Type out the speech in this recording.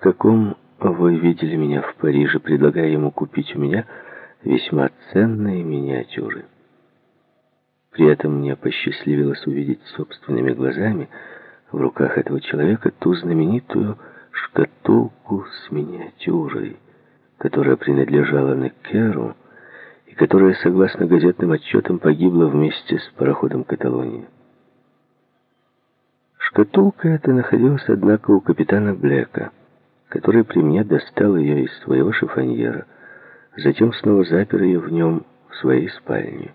каком вы видели меня в Париже, предлагая ему купить у меня весьма ценные миниатюры. При этом мне посчастливилось увидеть собственными глазами в руках этого человека ту знаменитую шкатулку с миниатюрой, которая принадлежала Некеру и которая, согласно газетным отчетам, погибла вместе с пароходом «Каталония». Шкатулка эта находилась, однако, у капитана Блека, который при мне достал ее из своего шифоньера, затем снова запер ее в нем в своей спальне.